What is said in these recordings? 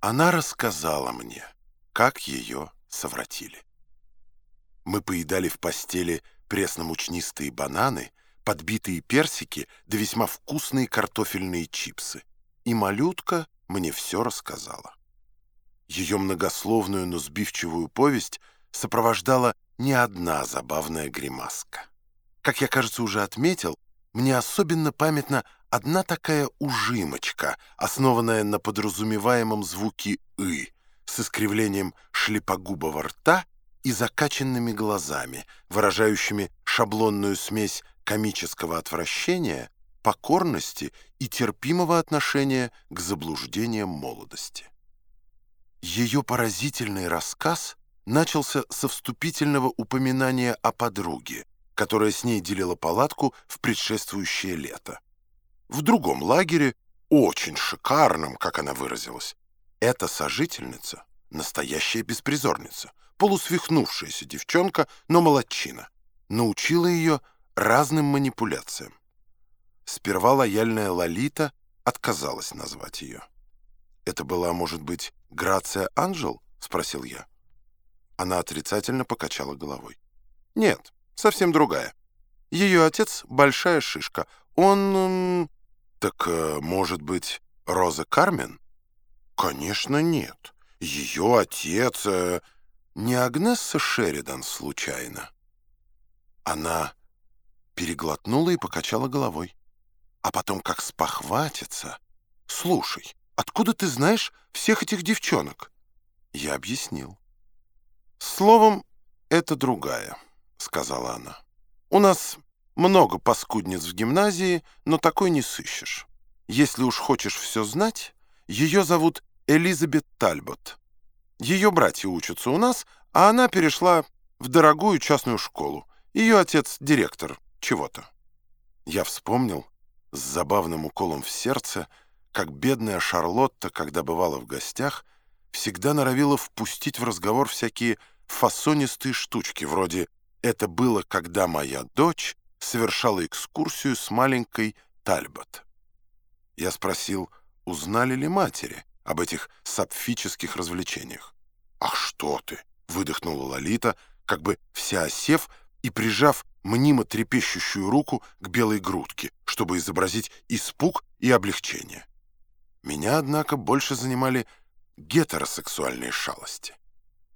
Она рассказала мне, как ее совратили. Мы поедали в постели пресно-мучнистые бананы, подбитые персики да весьма вкусные картофельные чипсы. И малютка мне все рассказала. Ее многословную, но сбивчивую повесть сопровождала не одна забавная гримаска. Как я, кажется, уже отметил, мне особенно памятна одна такая ужимочка, основанная на подразумеваемом звуке «ы», с искривлением шлепогубого рта и закачанными глазами, выражающими шаблонную смесь комического отвращения, покорности и терпимого отношения к заблуждениям молодости. Ее поразительный рассказ начался со вступительного упоминания о подруге, которая с ней делила палатку в предшествующее лето. В другом лагере, очень шикарном, как она выразилась, эта сожительница — настоящая беспризорница, полусвихнувшаяся девчонка, но молодчина, научила ее разным манипуляциям. Сперва лояльная Лолита отказалась назвать ее. «Это была, может быть, Грация Анжел?» — спросил я. Она отрицательно покачала головой. «Нет, совсем другая. Ее отец — большая шишка. Он... Так, э, может быть, Роза Кармен?» «Конечно, нет. Ее отец... Э, не Агнесса Шеридан, случайно?» Она переглотнула и покачала головой. А потом как спохватится. «Слушай, откуда ты знаешь всех этих девчонок?» Я объяснил. «Словом, это другая», — сказала она. «У нас много паскудниц в гимназии, но такой не сыщешь. Если уж хочешь все знать, ее зовут Элизабет Тальбот. Ее братья учатся у нас, а она перешла в дорогую частную школу. Ее отец — директор чего-то». Я вспомнил с забавным уколом в сердце, как бедная Шарлотта, когда бывала в гостях, всегда норовила впустить в разговор всякие фасонистые штучки, вроде «это было, когда моя дочь совершала экскурсию с маленькой Тальбот». Я спросил, узнали ли матери об этих сапфических развлечениях. «Ах, что ты!» — выдохнула Лолита, как бы вся осев и прижав мнимо трепещущую руку к белой грудке, чтобы изобразить испуг и облегчение. Меня, однако, больше занимали гетеросексуальные шалости.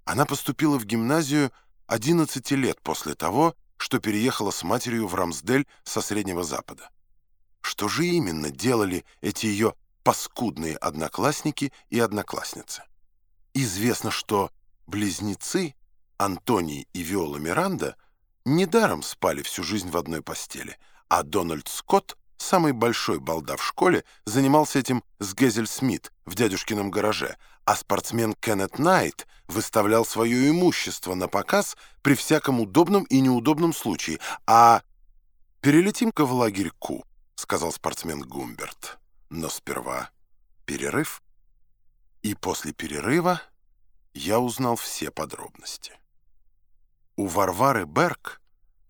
Она поступила в гимназию 11 лет после того, что переехала с матерью в Рамсдель со Среднего Запада. Что же именно делали эти ее паскудные одноклассники и одноклассницы? Известно, что близнецы Антоний и Виола Миранда недаром спали всю жизнь в одной постели, а Дональд Скотт, самый большой балда в школе, занимался этим с Гезель Смит в дядюшкином гараже, а спортсмен Кеннет Найт выставлял свое имущество на показ при всяком удобном и неудобном случае. А «Перелетим-ка в лагерь Ку», — сказал спортсмен Гумберт. Но сперва перерыв. И после перерыва я узнал все подробности. У Варвары Берг,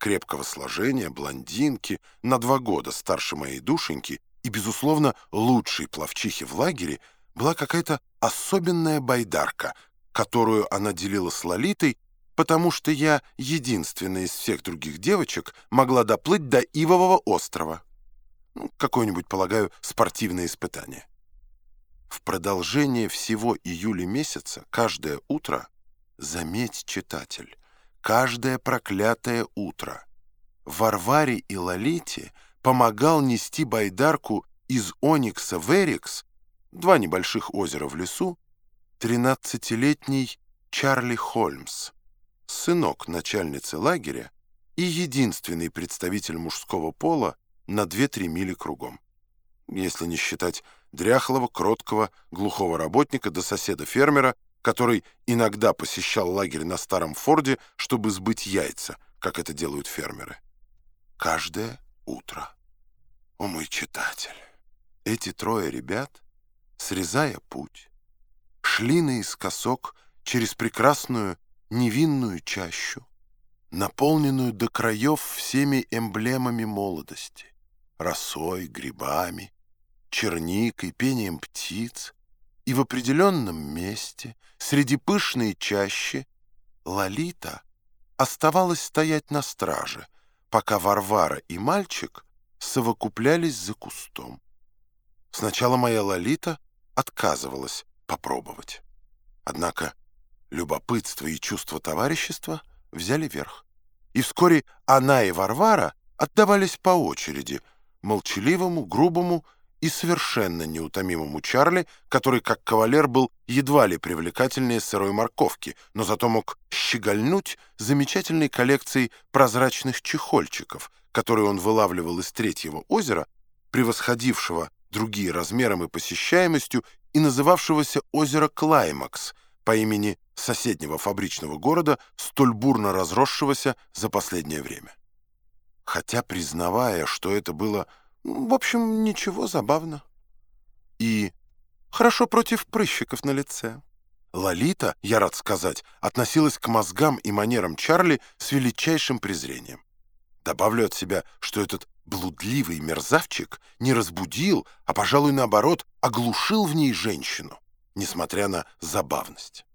крепкого сложения, блондинки, на два года старше моей душеньки и, безусловно, лучшей пловчихи в лагере, была какая-то особенная байдарка, которую она делила с Лолитой, потому что я, единственная из всех других девочек, могла доплыть до Ивового острова. Ну, какое-нибудь, полагаю, спортивное испытание. В продолжение всего июля месяца, каждое утро, заметь, читатель, каждое проклятое утро, Варваре и Лолите помогал нести байдарку из Оникса в Эрикс два небольших озера в лесу, 13-летний Чарли Холмс, сынок начальницы лагеря и единственный представитель мужского пола на 2-3 мили кругом. Если не считать дряхлого, кроткого, глухого работника до соседа-фермера, который иногда посещал лагерь на Старом Форде, чтобы сбыть яйца, как это делают фермеры. Каждое утро. О, мой читатель! Эти трое ребят срезая путь, шли наискосок через прекрасную невинную чащу, наполненную до краев всеми эмблемами молодости, росой, грибами, черникой, пением птиц, и в определенном месте, среди пышной чащи, Лолита оставалась стоять на страже, пока Варвара и мальчик совокуплялись за кустом. Сначала моя Лолита отказывалась попробовать. Однако любопытство и чувство товарищества взяли верх. И вскоре она и Варвара отдавались по очереди молчаливому, грубому и совершенно неутомимому Чарли, который, как кавалер, был едва ли привлекательнее сырой морковки, но зато мог щегольнуть замечательной коллекцией прозрачных чехольчиков, которые он вылавливал из третьего озера, превосходившего другие размером и посещаемостью и называвшегося озеро Клаймакс по имени соседнего фабричного города, столь бурно разросшегося за последнее время. Хотя, признавая, что это было в общем, ничего забавно. И хорошо против прыщиков на лице. Лолита, я рад сказать, относилась к мозгам и манерам Чарли с величайшим презрением. Добавлю от себя, что этот блудливый мерзавчик не разбудил, а, пожалуй, наоборот, оглушил в ней женщину, несмотря на забавность.